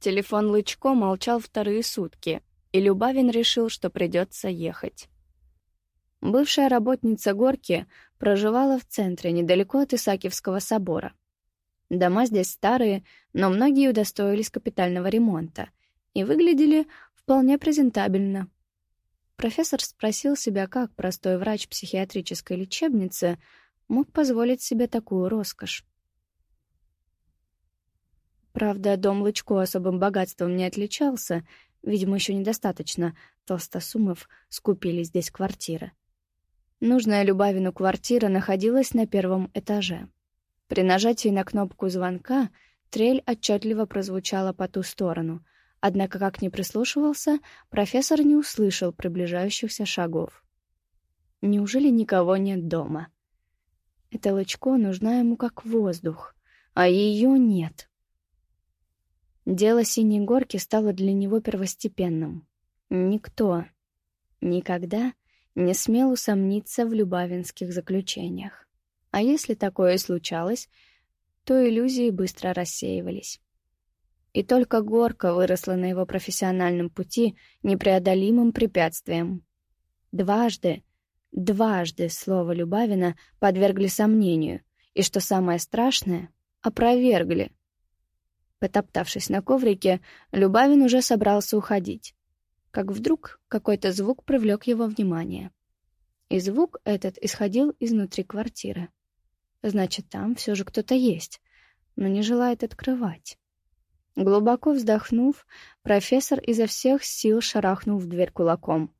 Телефон Лычко молчал вторые сутки, и Любавин решил, что придется ехать. Бывшая работница горки проживала в центре, недалеко от Исаакиевского собора. Дома здесь старые, но многие удостоились капитального ремонта и выглядели вполне презентабельно. Профессор спросил себя, как простой врач психиатрической лечебницы мог позволить себе такую роскошь. Правда, дом Лычко особым богатством не отличался, видимо, еще недостаточно толстосумов скупили здесь квартиры. Нужная Любавину квартира находилась на первом этаже. При нажатии на кнопку звонка трель отчетливо прозвучала по ту сторону, однако, как ни прислушивался, профессор не услышал приближающихся шагов. Неужели никого нет дома? Эта Лычко нужна ему как воздух, а ее нет. Дело Синей Горки стало для него первостепенным. Никто никогда не смел усомниться в любавинских заключениях. А если такое случалось, то иллюзии быстро рассеивались. И только горка выросла на его профессиональном пути непреодолимым препятствием. Дважды, дважды слово Любавина подвергли сомнению, и, что самое страшное, опровергли. Потоптавшись на коврике, Любавин уже собрался уходить как вдруг какой-то звук привлек его внимание. И звук этот исходил изнутри квартиры. Значит, там все же кто-то есть, но не желает открывать. Глубоко вздохнув, профессор изо всех сил шарахнул в дверь кулаком.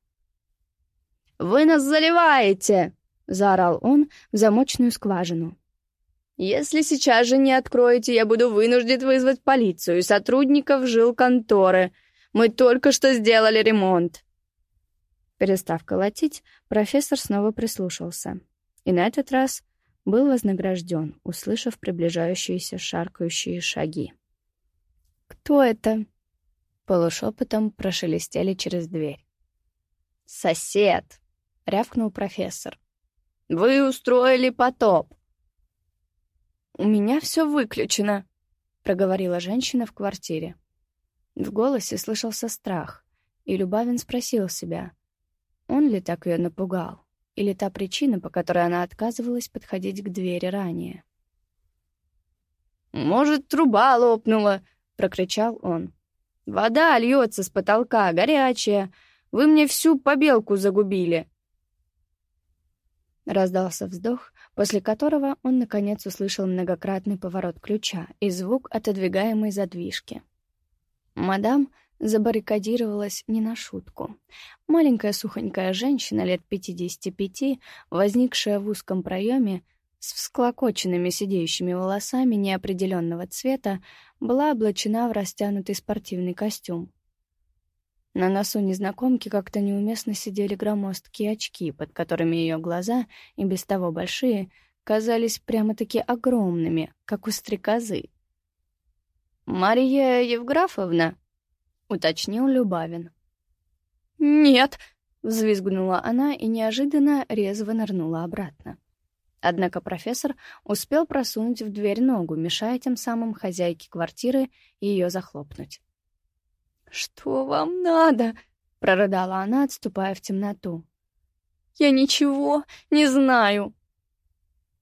«Вы нас заливаете!» — заорал он в замочную скважину. «Если сейчас же не откроете, я буду вынужден вызвать полицию и сотрудников жил конторы», мы только что сделали ремонт!» Перестав колотить, профессор снова прислушался. И на этот раз был вознагражден, услышав приближающиеся шаркающие шаги. «Кто это?» Полушепотом прошелестели через дверь. «Сосед!» — рявкнул профессор. «Вы устроили потоп!» «У меня все выключено», — проговорила женщина в квартире. В голосе слышался страх, и Любавин спросил себя, он ли так ее напугал, или та причина, по которой она отказывалась подходить к двери ранее. «Может, труба лопнула!» — прокричал он. «Вода льется с потолка, горячая. Вы мне всю побелку загубили!» Раздался вздох, после которого он, наконец, услышал многократный поворот ключа и звук отодвигаемой задвижки. Мадам забаррикадировалась не на шутку. Маленькая сухонькая женщина лет 55, возникшая в узком проеме, с всклокоченными сидеющими волосами неопределенного цвета, была облачена в растянутый спортивный костюм. На носу незнакомки как-то неуместно сидели громоздкие очки, под которыми ее глаза, и без того большие, казались прямо-таки огромными, как у стрекозы. «Мария Евграфовна?» — уточнил Любавин. «Нет!» — взвизгнула она и неожиданно резво нырнула обратно. Однако профессор успел просунуть в дверь ногу, мешая тем самым хозяйке квартиры ее захлопнуть. «Что вам надо?» — прорыдала она, отступая в темноту. «Я ничего не знаю!»